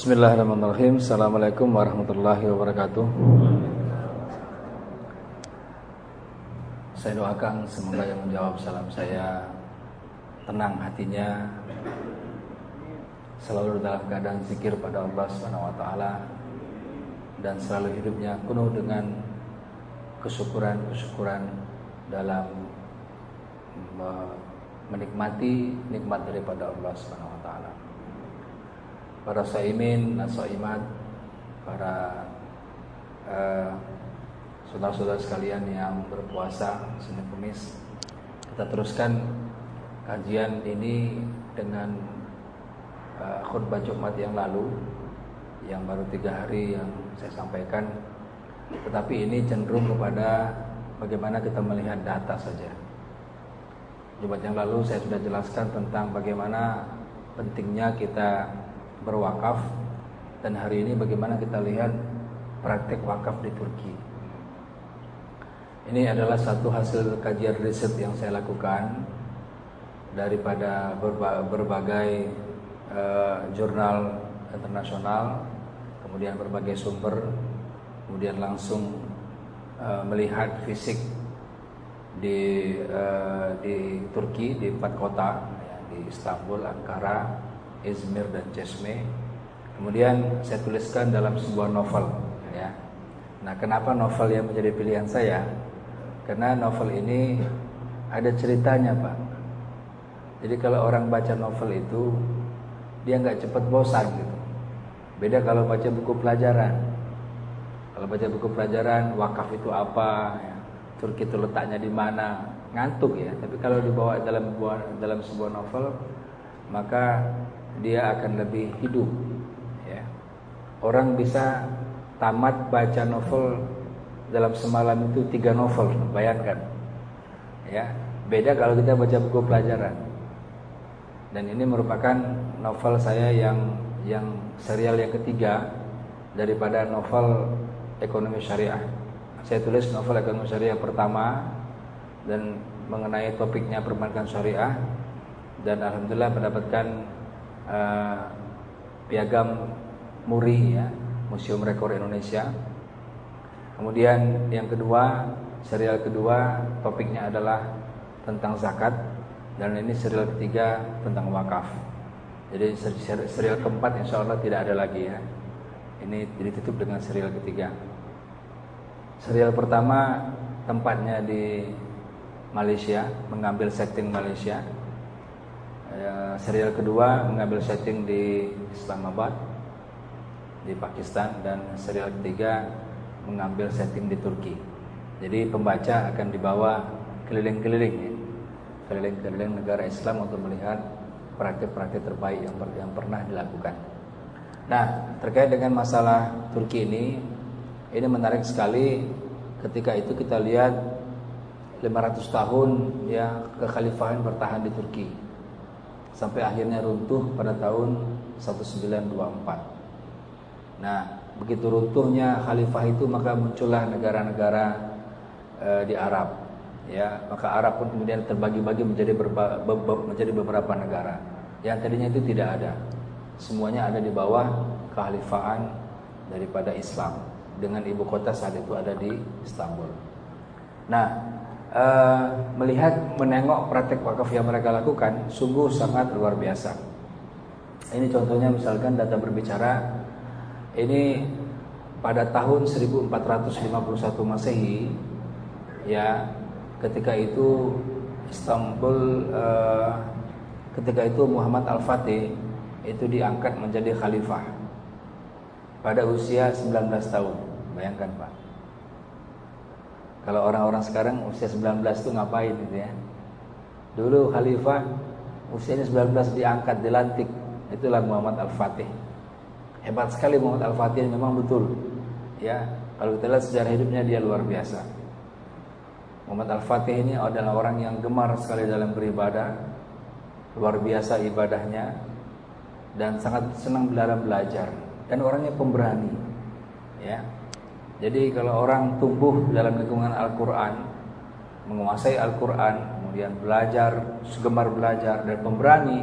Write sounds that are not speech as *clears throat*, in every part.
Bismillahirrahmanirrahim. Assalamualaikum warahmatullahi wabarakatuh. Saya doakan semoga yang menjawab salam saya Tenang hatinya Selalu dalam keadaan zikir pada Allah SWT Dan selalu hidupnya penuh dengan Kesyukuran-kesyukuran Dalam Menikmati nikmat daripada Allah SWT para saimin dan saimat, para uh, saudara-saudara sekalian yang berpuasa Senin Kamis. Kita teruskan kajian ini dengan uh, khutbah Jumat yang lalu yang baru tiga hari yang saya sampaikan. Tetapi ini cenderung kepada bagaimana kita melihat data saja. Jumat yang lalu saya sudah jelaskan tentang bagaimana pentingnya kita berwakaf dan hari ini bagaimana kita lihat praktek wakaf di Turki. Ini adalah satu hasil kajian riset yang saya lakukan daripada berbagai uh, jurnal internasional, kemudian berbagai sumber, kemudian langsung uh, melihat fisik di uh, di Turki di empat kota, ya, di Istanbul, Ankara, Izmir dan Cesme. Kemudian saya tuliskan dalam sebuah novel ya. Nah, kenapa novel yang menjadi pilihan saya? Karena novel ini ada ceritanya, Pak. Jadi kalau orang baca novel itu dia nggak cepat bosan gitu. Beda kalau baca buku pelajaran. Kalau baca buku pelajaran, wakaf itu apa, ya. Turki itu letaknya di mana, ngantuk ya. Tapi kalau dibawa dalam dalam sebuah novel, maka dia akan lebih hidup ya. Orang bisa tamat baca novel dalam semalam itu tiga novel, bayangkan. Ya, beda kalau kita baca buku pelajaran. Dan ini merupakan novel saya yang yang serial yang ketiga daripada novel ekonomi syariah. Saya tulis novel ekonomi syariah pertama dan mengenai topiknya perbankan syariah dan alhamdulillah mendapatkan uh, piagam Muri ya, Museum Rekor Indonesia. Kemudian yang kedua, serial kedua topiknya adalah tentang zakat dan ini serial ketiga tentang wakaf. Jadi serial keempat insya Allah tidak ada lagi ya. Ini ditutup dengan serial ketiga. Serial pertama tempatnya di Malaysia, mengambil setting Malaysia serial kedua mengambil setting di Islamabad di Pakistan dan serial ketiga mengambil setting di Turki. Jadi pembaca akan dibawa keliling-keliling ya, keliling-keliling negara Islam untuk melihat praktik-praktik terbaik yang, yang pernah dilakukan. Nah, terkait dengan masalah Turki ini, ini menarik sekali ketika itu kita lihat 500 tahun ya kekhalifahan bertahan di Turki sampai akhirnya runtuh pada tahun 1924. Nah, begitu runtuhnya khalifah itu maka muncullah negara-negara e, di Arab. Ya, maka Arab pun kemudian terbagi-bagi menjadi menjadi beberapa negara. Yang tadinya itu tidak ada. Semuanya ada di bawah kekhalifahan daripada Islam dengan ibu kota saat itu ada di Istanbul. Nah, uh, melihat menengok praktek wakaf yang mereka lakukan sungguh sangat luar biasa. Ini contohnya misalkan data berbicara ini pada tahun 1451 Masehi ya ketika itu Istanbul uh, ketika itu Muhammad Al-Fatih itu diangkat menjadi khalifah pada usia 19 tahun. Bayangkan Pak. Kalau orang-orang sekarang usia 19 itu ngapain gitu ya. Dulu khalifah usianya 19 diangkat, dilantik. Itulah Muhammad Al-Fatih. Hebat sekali Muhammad Al-Fatih memang betul. Ya, kalau kita lihat sejarah hidupnya dia luar biasa. Muhammad Al-Fatih ini adalah orang yang gemar sekali dalam beribadah. Luar biasa ibadahnya dan sangat senang dalam belajar dan orangnya pemberani. Ya, jadi kalau orang tumbuh dalam lingkungan Al-Quran, menguasai Al-Quran, kemudian belajar, segemar belajar dan pemberani,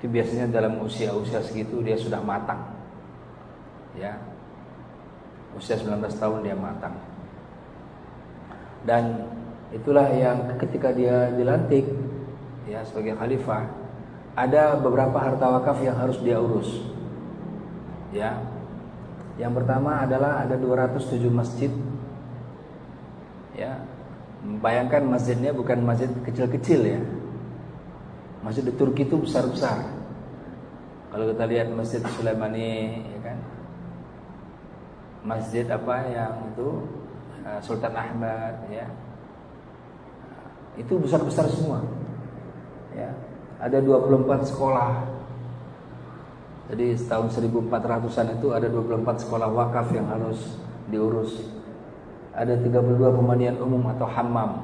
itu biasanya dalam usia-usia segitu dia sudah matang. Ya. Usia 19 tahun dia matang. Dan itulah yang ketika dia dilantik ya sebagai khalifah ada beberapa harta wakaf yang harus dia urus. Ya. Yang pertama adalah ada 207 masjid. Ya. Bayangkan masjidnya bukan masjid kecil-kecil ya. Masjid di Turki itu besar-besar. Kalau kita lihat Masjid Sulaimani ya kan. Masjid apa yang itu eh, Sultan Ahmad ya. Itu besar-besar semua. Ya. Ada 24 sekolah. Jadi tahun 1400-an itu ada 24 sekolah wakaf yang harus diurus. Ada 32 pemandian umum atau hammam.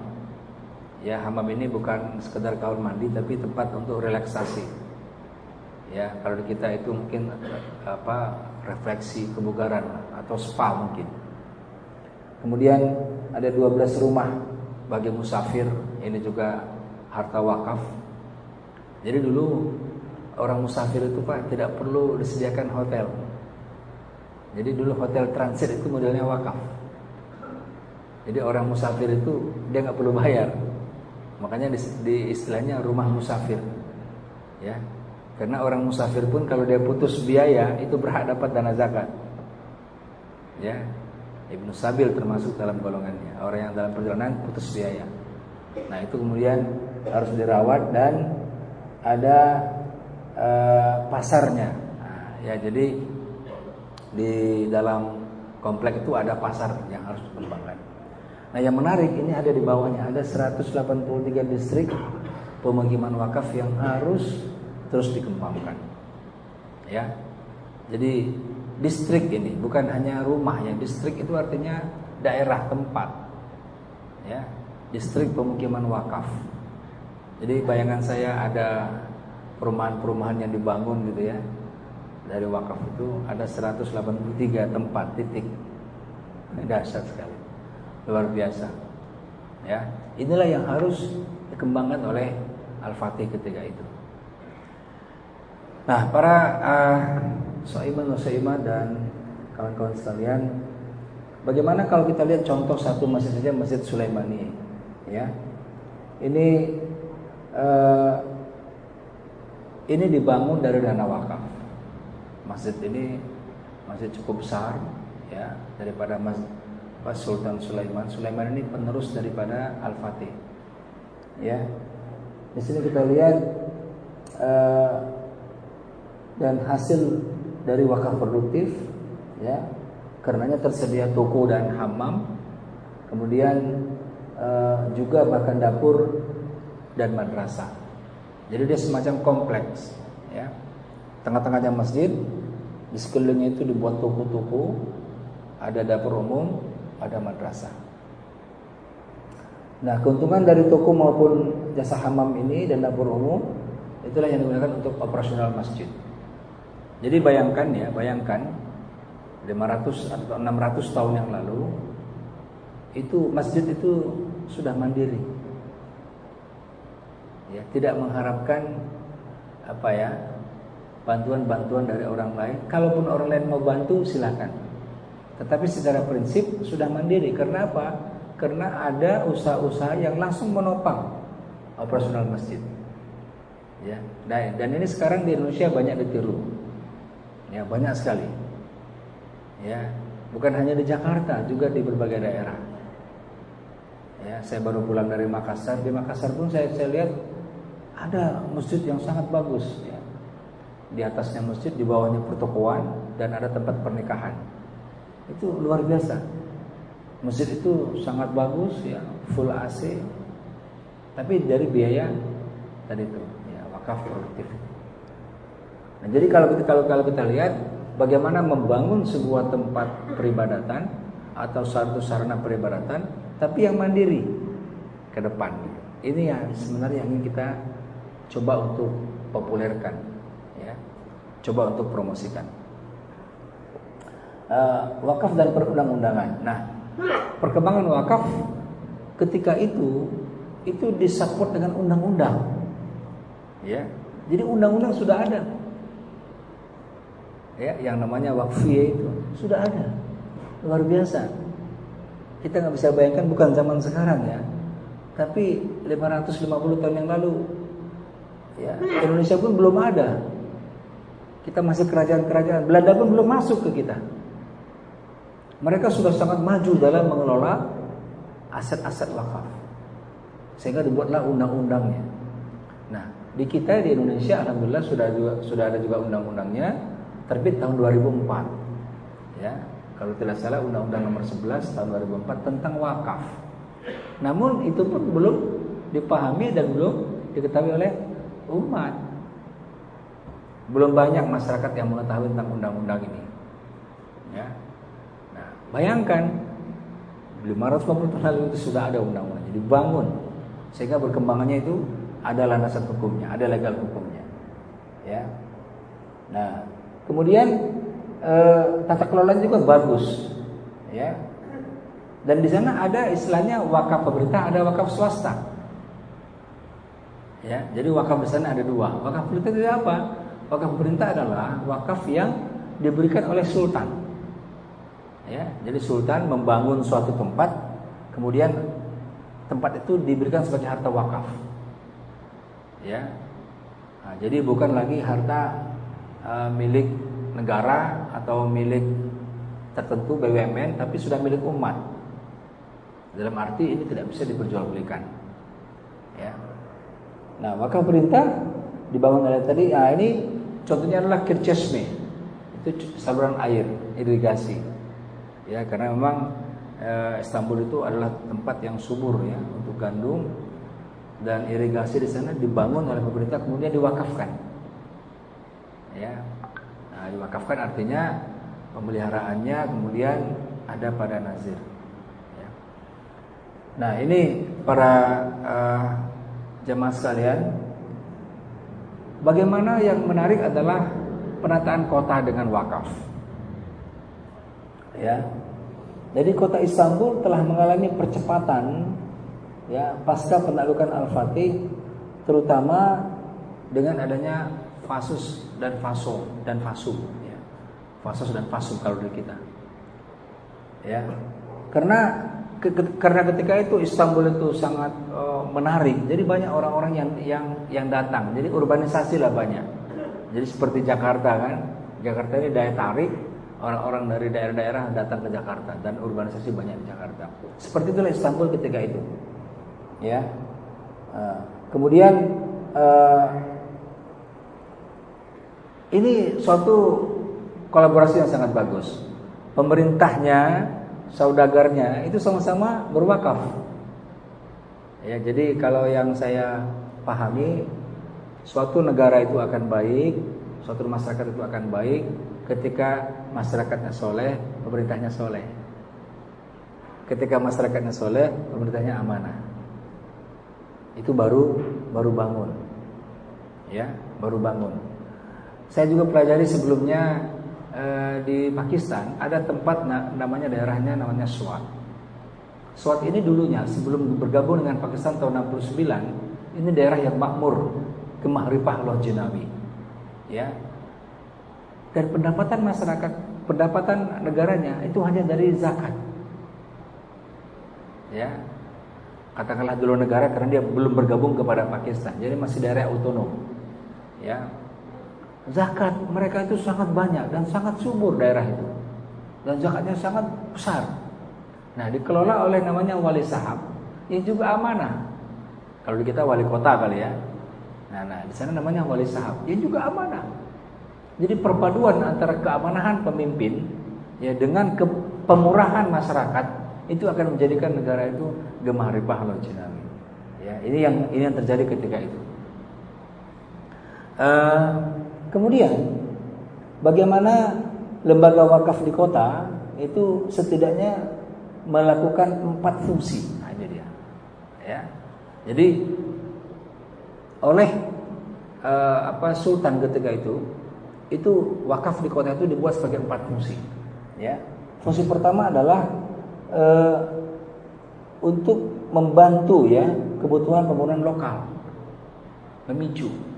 Ya, hammam ini bukan sekedar kaul mandi tapi tempat untuk relaksasi. Ya, kalau kita itu mungkin apa refleksi kebugaran atau spa mungkin. Kemudian ada 12 rumah bagi musafir, ini juga harta wakaf. Jadi dulu orang musafir itu Pak tidak perlu disediakan hotel. Jadi dulu hotel transit itu modelnya wakaf. Jadi orang musafir itu dia nggak perlu bayar. Makanya di, di istilahnya rumah musafir. Ya. Karena orang musafir pun kalau dia putus biaya itu berhak dapat dana zakat. Ya. Ibnu Sabil termasuk dalam golongannya. Orang yang dalam perjalanan putus biaya. Nah, itu kemudian harus dirawat dan ada uh, pasarnya. Nah, ya jadi di dalam komplek itu ada pasar yang harus dikembangkan. Nah, yang menarik ini ada di bawahnya ada 183 distrik pemukiman wakaf yang harus terus dikembangkan. Ya. Jadi distrik ini bukan hanya rumah ya, distrik itu artinya daerah tempat. Ya. Distrik pemukiman wakaf. Jadi bayangan saya ada perumahan-perumahan yang dibangun gitu ya. Dari wakaf itu ada 183 tempat titik. Dahsyat sekali. Luar biasa. Ya, inilah yang harus dikembangkan oleh Al-Fatih ketika itu. Nah, para uh, Soiman Soiman dan kawan-kawan sekalian, bagaimana kalau kita lihat contoh satu masjid saja Masjid Sulaimani, ya. Ini uh, ini dibangun dari dana wakaf. Masjid ini masih cukup besar ya daripada masjid Sultan Sulaiman. Sulaiman ini penerus daripada Al-Fatih. Ya. Di sini kita lihat uh, dan hasil dari wakaf produktif ya. Karenanya tersedia toko dan hammam. Kemudian uh, juga bahkan dapur dan madrasah. Jadi dia semacam kompleks, ya. Tengah-tengahnya masjid, di sekelilingnya itu dibuat toko-toko, ada dapur umum, ada madrasah. Nah, keuntungan dari toko maupun jasa hamam ini dan dapur umum itulah yang digunakan untuk operasional masjid. Jadi bayangkan ya, bayangkan 500 atau 600 tahun yang lalu itu masjid itu sudah mandiri. Ya, tidak mengharapkan apa ya bantuan-bantuan dari orang lain. Kalaupun orang lain mau bantu silakan. Tetapi secara prinsip sudah mandiri. Karena apa? Karena ada usaha-usaha yang langsung menopang operasional masjid. Ya, dan ini sekarang di Indonesia banyak ditiru. Ya, banyak sekali. Ya, bukan hanya di Jakarta, juga di berbagai daerah. Ya, saya baru pulang dari Makassar. Di Makassar pun saya, saya lihat ada masjid yang sangat bagus. Ya. Di atasnya masjid, di bawahnya pertokoan dan ada tempat pernikahan. Itu luar biasa. Masjid itu sangat bagus ya, full AC. Tapi dari biaya tadi itu ya wakaf produktif. Nah, jadi kalau kita kalau kalau kita lihat bagaimana membangun sebuah tempat peribadatan atau satu sarana peribadatan tapi yang mandiri ke depan. Ini yang sebenarnya yang kita coba untuk populerkan ya. Coba untuk promosikan uh, wakaf dan perundang-undangan. Nah, perkembangan wakaf ketika itu itu disupport dengan undang-undang. Ya. Jadi undang-undang sudah ada. ya yang namanya wakfiyah itu sudah ada luar biasa kita nggak bisa bayangkan bukan zaman sekarang ya tapi 550 tahun yang lalu ya Indonesia pun belum ada. Kita masih kerajaan-kerajaan. Belanda pun belum masuk ke kita. Mereka sudah sangat maju dalam mengelola aset-aset wakaf. Sehingga dibuatlah undang-undangnya. Nah di kita di Indonesia alhamdulillah sudah juga, sudah ada juga undang-undangnya terbit tahun 2004 ya kalau tidak salah undang-undang nomor 11 tahun 2004 tentang wakaf. Namun itu pun belum dipahami dan belum diketahui oleh umat. Belum banyak masyarakat yang mengetahui tentang undang-undang ini. Ya. Nah, bayangkan 550 tahun lalu itu sudah ada undang-undang, jadi bangun sehingga berkembangannya itu ada landasan hukumnya, ada legal hukumnya. Ya. Nah, kemudian eh, tata kelola juga bagus. Ya, dan di sana ada istilahnya wakaf pemerintah, ada wakaf swasta. Ya, jadi wakaf di sana ada dua. Wakaf pemerintah itu apa? Wakaf pemerintah adalah wakaf yang diberikan oleh sultan. Ya, jadi sultan membangun suatu tempat, kemudian tempat itu diberikan sebagai harta wakaf. Ya. Nah, jadi bukan lagi harta uh, milik negara atau milik tertentu BUMN tapi sudah milik umat. Dalam arti ini tidak bisa diperjualbelikan. Ya. Nah, maka perintah dibangun oleh tadi, nah ini contohnya adalah kirchesme. Itu saluran air, irigasi. Ya, karena memang eh, Istanbul itu adalah tempat yang subur ya untuk gandum dan irigasi di sana dibangun oleh pemerintah kemudian diwakafkan. Ya. Nah, diwakafkan artinya pemeliharaannya kemudian ada pada nazir. Nah ini para uh, jemaah sekalian, bagaimana yang menarik adalah penataan kota dengan wakaf. Ya, jadi kota Istanbul telah mengalami percepatan ya pasca penaklukan Al-Fatih, terutama dengan adanya Fasus dan Faso dan Fasum. Ya. Fasus dan Fasum kalau di kita. Ya, karena karena ketika itu Istanbul itu sangat uh, menarik, jadi banyak orang-orang yang yang yang datang. Jadi urbanisasi lah banyak. Jadi seperti Jakarta kan, Jakarta ini daya tarik orang-orang dari daerah-daerah datang ke Jakarta dan urbanisasi banyak di Jakarta. Seperti itulah Istanbul ketika itu. Ya. Uh, kemudian uh, ini suatu kolaborasi yang sangat bagus. Pemerintahnya saudagarnya itu sama-sama berwakaf. Ya, jadi kalau yang saya pahami suatu negara itu akan baik, suatu masyarakat itu akan baik ketika masyarakatnya soleh, pemerintahnya soleh. Ketika masyarakatnya soleh, pemerintahnya amanah. Itu baru baru bangun. Ya, baru bangun. Saya juga pelajari sebelumnya Eh, di Pakistan ada tempat namanya daerahnya namanya Swat. Swat ini dulunya sebelum bergabung dengan Pakistan tahun 69 ini daerah yang makmur Gemah Ripah Loh Jenawi. Ya. Dan pendapatan masyarakat, pendapatan negaranya itu hanya dari zakat. Ya. Katakanlah dulu negara karena dia belum bergabung kepada Pakistan. Jadi masih daerah otonom. Ya, zakat mereka itu sangat banyak dan sangat subur daerah itu. Dan zakatnya sangat besar. Nah, dikelola oleh namanya wali sahab yang juga amanah. Kalau kita wali kota kali ya. Nah, nah di sana namanya wali sahab yang juga amanah. Jadi perpaduan antara keamanahan pemimpin ya dengan ke pemurahan masyarakat itu akan menjadikan negara itu gemah ripah jinami. Ya, ini yang ini yang terjadi ketika itu. Uh, Kemudian bagaimana lembaga wakaf di kota itu setidaknya melakukan empat fungsi. Nah, ini dia. Ya. Jadi oleh uh, apa sultan ketika itu itu wakaf di kota itu dibuat sebagai empat fungsi. Ya. Fungsi pertama adalah uh, untuk membantu ya kebutuhan pembangunan lokal, memicu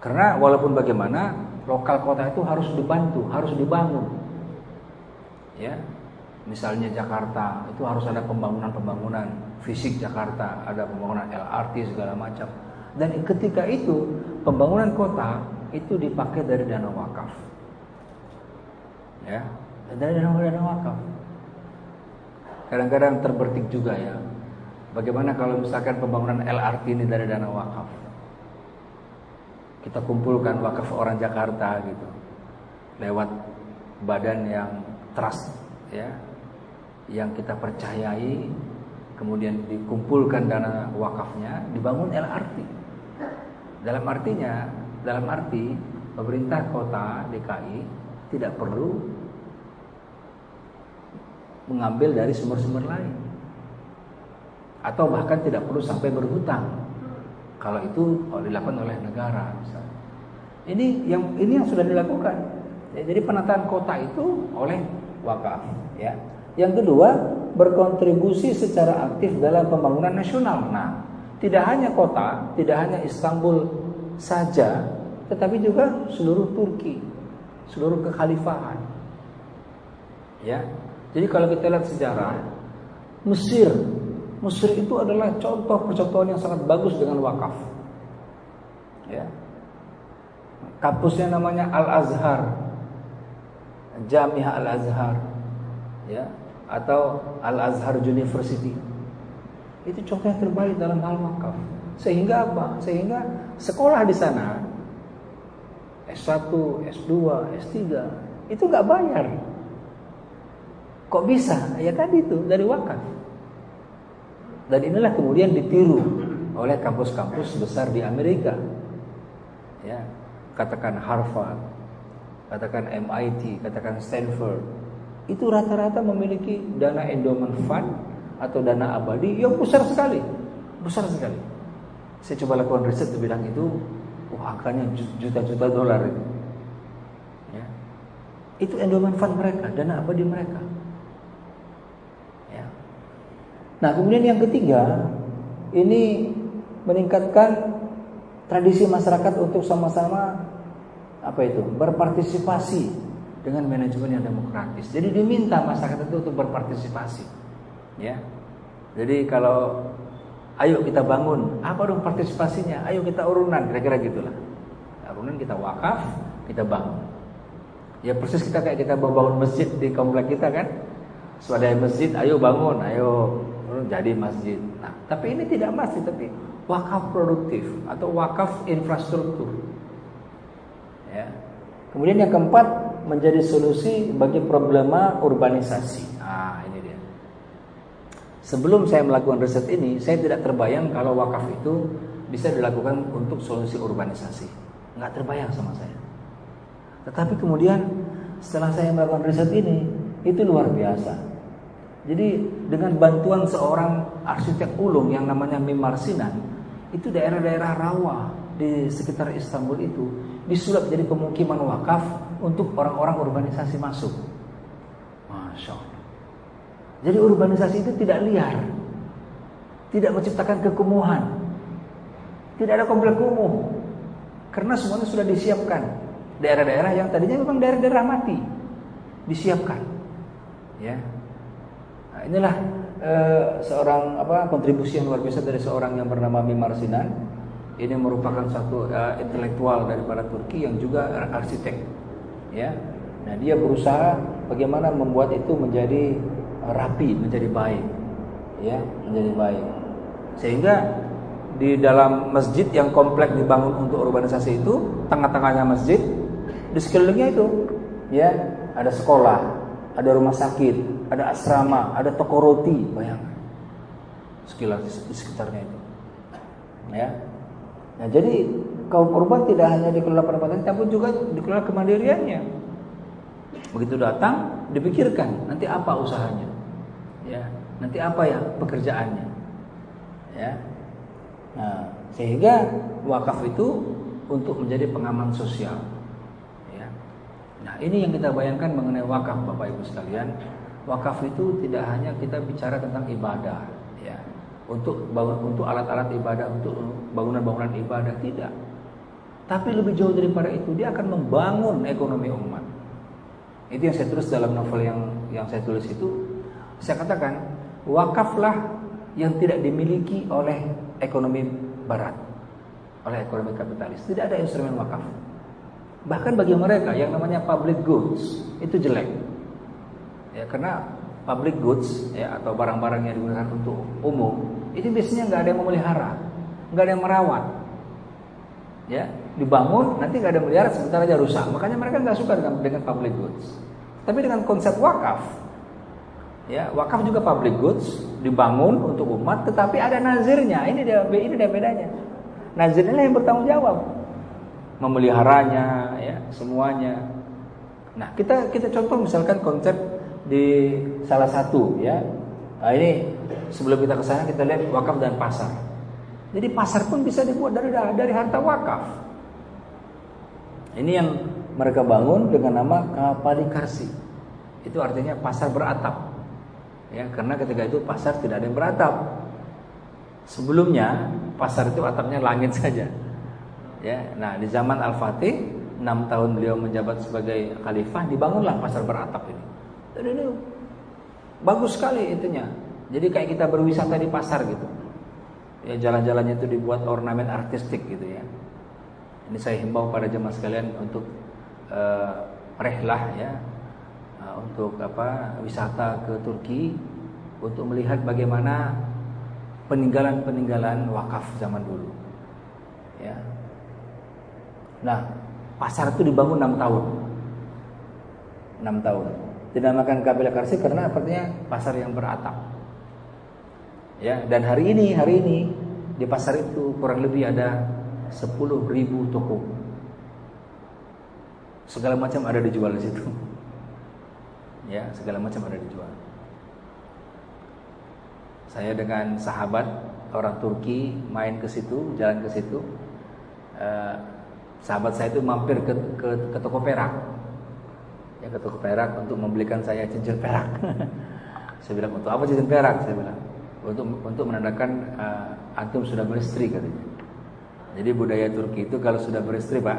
karena walaupun bagaimana lokal kota itu harus dibantu, harus dibangun. Ya, misalnya Jakarta itu harus ada pembangunan-pembangunan fisik Jakarta, ada pembangunan LRT segala macam. Dan ketika itu pembangunan kota itu dipakai dari dana wakaf. Ya, dari dana dana wakaf. Kadang-kadang terbertik juga ya. Bagaimana kalau misalkan pembangunan LRT ini dari dana wakaf? Kita kumpulkan wakaf orang Jakarta gitu. Lewat badan yang trust ya. Yang kita percayai kemudian dikumpulkan dana wakafnya dibangun LRT dalam artinya dalam arti pemerintah kota DKI tidak perlu mengambil dari sumber-sumber lain. Atau bahkan tidak perlu sampai berhutang kalau itu dilakukan oleh negara misalnya. ini yang ini yang sudah dilakukan jadi penataan kota itu oleh wakaf ya yang kedua, berkontribusi secara aktif dalam pembangunan nasional. Nah, tidak hanya kota, tidak hanya Istanbul saja, tetapi juga seluruh Turki, seluruh kekhalifahan. Ya. Jadi kalau kita lihat sejarah, Mesir, Mesir itu adalah contoh percontohan yang sangat bagus dengan wakaf. Ya. Kampusnya namanya Al-Azhar. Jamiah Al-Azhar. Ya, atau Al Azhar University. Itu contoh yang terbaik dalam hal wakaf. Sehingga apa? Sehingga sekolah di sana S1, S2, S3 itu nggak bayar. Kok bisa? Ya kan itu dari wakaf. Dan inilah kemudian ditiru oleh kampus-kampus besar di Amerika. Ya, katakan Harvard, katakan MIT, katakan Stanford, itu rata-rata memiliki dana endowment fund atau dana abadi yang besar sekali, besar sekali. Saya coba lakukan riset di bidang itu, wah angkanya juta-juta dolar. Ya. Itu endowment fund mereka, dana abadi mereka. Ya. Nah kemudian yang ketiga, ini meningkatkan tradisi masyarakat untuk sama-sama apa itu berpartisipasi dengan manajemen yang demokratis. Jadi diminta masyarakat itu untuk berpartisipasi. Ya. Jadi kalau ayo kita bangun, apa dong partisipasinya? Ayo kita urunan, kira-kira gitulah. Urunan kita wakaf, kita bangun. Ya persis kita kayak kita bangun masjid di komplek kita kan. Swadaya masjid, ayo bangun, ayo jadi masjid. Nah, tapi ini tidak masjid, tapi wakaf produktif atau wakaf infrastruktur. Ya. Kemudian yang keempat menjadi solusi bagi problema urbanisasi. Ah, ini dia. Sebelum saya melakukan riset ini, saya tidak terbayang kalau wakaf itu bisa dilakukan untuk solusi urbanisasi. Nggak terbayang sama saya. Tetapi kemudian setelah saya melakukan riset ini, itu luar biasa. Jadi dengan bantuan seorang arsitek ulung yang namanya Mimar Sinan, itu daerah-daerah rawa di sekitar Istanbul itu disulap jadi pemukiman wakaf untuk orang-orang urbanisasi masuk. Masya Allah. Jadi urbanisasi itu tidak liar. Tidak menciptakan kekumuhan. Tidak ada komplek kumuh. Karena semuanya sudah disiapkan. Daerah-daerah yang tadinya memang daerah-daerah mati. Disiapkan. Ya. Nah, inilah uh, seorang apa kontribusi yang luar biasa dari seorang yang bernama Mimar Sinan. Ini merupakan satu uh, intelektual daripada Turki yang juga arsitek ya. Nah, dia berusaha bagaimana membuat itu menjadi rapi, menjadi baik. Ya, menjadi baik. Sehingga di dalam masjid yang kompleks dibangun untuk urbanisasi itu, tengah-tengahnya masjid, di sekelilingnya itu ya, ada sekolah, ada rumah sakit, ada asrama, ada toko roti, bayangkan. Sekilas di sekitarnya itu. Ya. Nah, jadi kaum urban tidak hanya dikelola pendapatan tapi juga dikelola kemandiriannya. Begitu datang dipikirkan nanti apa usahanya. Ya, nanti apa ya pekerjaannya. Ya. Nah, sehingga wakaf itu untuk menjadi pengaman sosial. Nah, ini yang kita bayangkan mengenai wakaf Bapak Ibu sekalian. Wakaf itu tidak hanya kita bicara tentang ibadah, ya. Untuk untuk alat-alat ibadah, untuk bangunan-bangunan ibadah tidak Tapi lebih jauh daripada itu, dia akan membangun ekonomi umat. Itu yang saya tulis dalam novel yang yang saya tulis itu. Saya katakan, wakaflah yang tidak dimiliki oleh ekonomi barat, oleh ekonomi kapitalis. Tidak ada instrumen wakaf. Bahkan bagi mereka yang namanya public goods itu jelek. Ya, karena public goods ya atau barang-barang yang digunakan untuk umum itu biasanya nggak ada yang memelihara, nggak ada yang merawat. Ya, dibangun nanti nggak ada melihara sebentar aja rusak. Makanya mereka nggak suka dengan dengan public goods. Tapi dengan konsep wakaf ya wakaf juga public goods dibangun untuk umat tetapi ada nazirnya. Ini dia ini dia bedanya. Nazirnya yang bertanggung jawab memeliharanya ya semuanya nah kita kita contoh misalkan konsep di salah satu ya nah, ini sebelum kita ke sana kita lihat wakaf dan pasar jadi pasar pun bisa dibuat dari dari harta wakaf ini yang mereka bangun dengan nama Kapalikarsi. Itu artinya pasar beratap. Ya, karena ketika itu pasar tidak ada yang beratap. Sebelumnya pasar itu atapnya langit saja. Ya, nah di zaman Al-Fatih 6 tahun beliau menjabat sebagai khalifah dibangunlah pasar beratap ini. Dan ini bagus sekali itunya. Jadi kayak kita berwisata di pasar gitu. Ya jalan-jalannya itu dibuat ornamen artistik gitu ya. Ini saya himbau pada jemaah sekalian untuk uh, rehlah ya, uh, untuk apa wisata ke Turki untuk melihat bagaimana peninggalan-peninggalan wakaf zaman dulu. Ya. Nah, pasar itu dibangun 6 tahun. 6 tahun. Dinamakan Kabila Karsi karena artinya pasar yang beratap. Ya, dan hari ini, hari ini di pasar itu kurang lebih ada 10 ribu toko. Segala macam ada dijual di situ. Ya, segala macam ada dijual. Saya dengan sahabat orang Turki main ke situ, jalan ke situ. Uh, sahabat saya itu mampir ke, ke, ke toko perak. Ya, ke toko perak untuk membelikan saya cincin perak. *laughs* saya bilang untuk apa cincin perak? Saya bilang untuk untuk menandakan uh, antum sudah beristri katanya. Jadi budaya Turki itu kalau sudah beristri pak,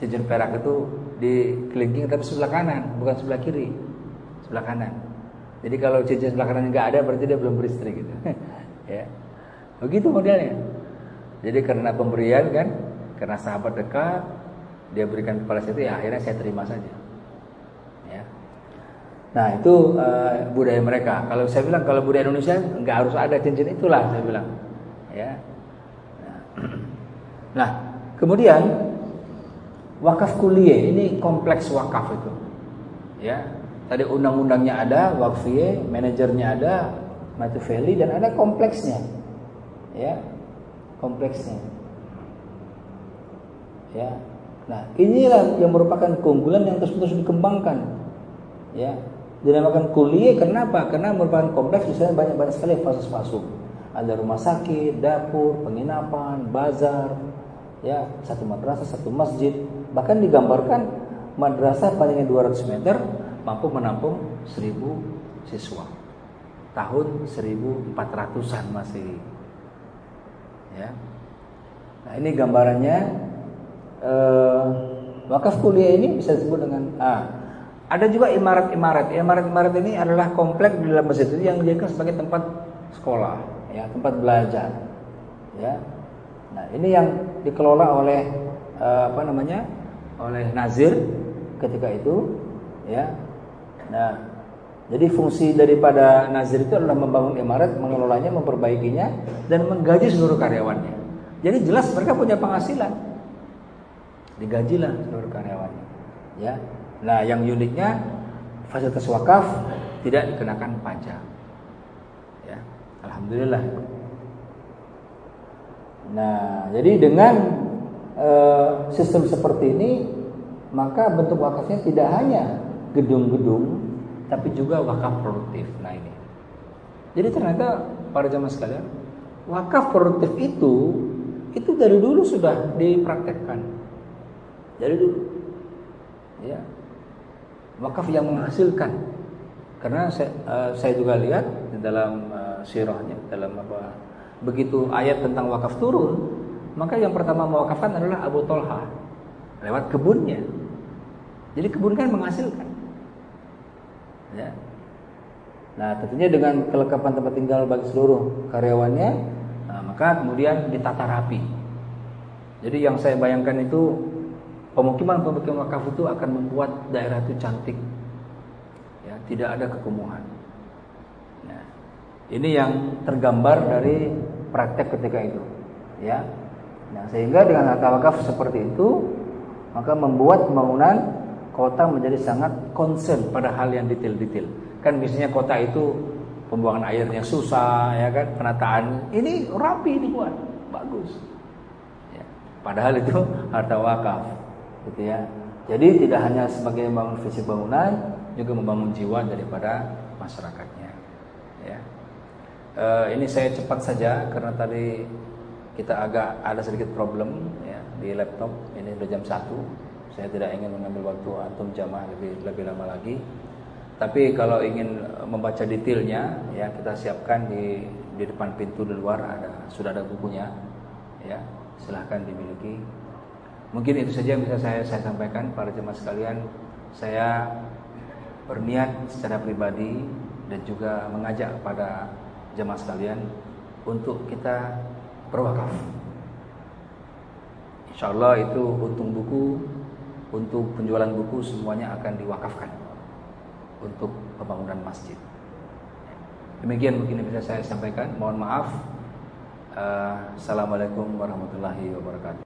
cincin perak itu di kelingking tapi sebelah kanan, bukan sebelah kiri, sebelah kanan. Jadi kalau cincin sebelah kanan nggak ada berarti dia belum beristri gitu. *laughs* ya, begitu modelnya. Jadi karena pemberian kan, karena sahabat dekat, dia berikan kepada saya itu ya akhirnya saya terima saja. Ya. Nah itu uh, budaya mereka. Kalau saya bilang kalau budaya Indonesia nggak harus ada cincin itulah saya bilang. Ya. Nah. *clears throat* Nah, kemudian wakaf kuliah ini kompleks wakaf itu. Ya. Tadi undang-undangnya ada, wakfiyah, manajernya ada, matufeli dan ada kompleksnya. Ya. Kompleksnya. Ya. Nah, inilah yang merupakan keunggulan yang terus-menerus dikembangkan. Ya. Dinamakan kuliah kenapa? Karena merupakan kompleks di sana banyak-banyak sekali masuk. Ada rumah sakit, dapur, penginapan, bazar, ya satu madrasah satu masjid bahkan digambarkan madrasah panjangnya 200 meter mampu menampung 1000 siswa tahun 1400-an masih ya nah ini gambarannya eh, wakaf kuliah ini bisa disebut dengan ah ada juga imarat-imarat imarat-imarat ini adalah komplek di dalam masjid itu yang dijadikan sebagai tempat sekolah ya tempat belajar ya Nah, ini yang dikelola oleh uh, apa namanya? oleh nazir ketika itu, ya. Nah, jadi fungsi daripada nazir itu adalah membangun imarat, mengelolanya, memperbaikinya dan menggaji seluruh karyawannya. Jadi jelas mereka punya penghasilan. Digajilah seluruh karyawannya. Ya. Nah, yang uniknya fasilitas wakaf tidak dikenakan pajak. Ya. Alhamdulillah. Nah, jadi dengan e, sistem seperti ini, maka bentuk wakafnya tidak hanya gedung-gedung, tapi juga wakaf produktif. Nah ini. Jadi ternyata para jamaah sekalian, wakaf produktif itu itu dari dulu sudah dipraktekkan. Dari dulu, ya, wakaf yang menghasilkan. Karena saya, uh, saya juga lihat dalam uh, sirahnya, dalam apa begitu ayat tentang wakaf turun, maka yang pertama mewakafkan adalah Abu Tolha lewat kebunnya. Jadi kebun kan menghasilkan. Ya. Nah, tentunya dengan kelengkapan tempat tinggal bagi seluruh karyawannya, nah, maka kemudian ditata rapi. Jadi yang saya bayangkan itu pemukiman-pemukiman wakaf itu akan membuat daerah itu cantik. Ya, tidak ada kekumuhan. Nah, ini yang tergambar dari praktek ketika itu, ya. Nah, sehingga dengan harta wakaf seperti itu, maka membuat pembangunan kota menjadi sangat concern pada hal yang detail-detail. Kan biasanya kota itu pembuangan airnya susah, ya kan, penataan ini rapi dibuat, bagus. Ya. Padahal itu harta wakaf, gitu ya. Jadi tidak hanya sebagai membangun fisik bangunan, juga membangun jiwa daripada masyarakatnya. Ya. E, ini saya cepat saja karena tadi kita agak ada sedikit problem ya di laptop. Ini sudah jam 1 Saya tidak ingin mengambil waktu antum jamaah lebih lebih lama lagi. Tapi kalau ingin membaca detailnya, ya kita siapkan di di depan pintu di luar ada sudah ada bukunya, ya silahkan dimiliki. Mungkin itu saja yang bisa saya saya sampaikan para jemaah sekalian. Saya berniat secara pribadi dan juga mengajak pada jemaah sekalian untuk kita berwakaf. Insya Allah itu untung buku, untuk penjualan buku semuanya akan diwakafkan untuk pembangunan masjid. Demikian mungkin yang bisa saya sampaikan. Mohon maaf. Uh, Assalamualaikum warahmatullahi wabarakatuh.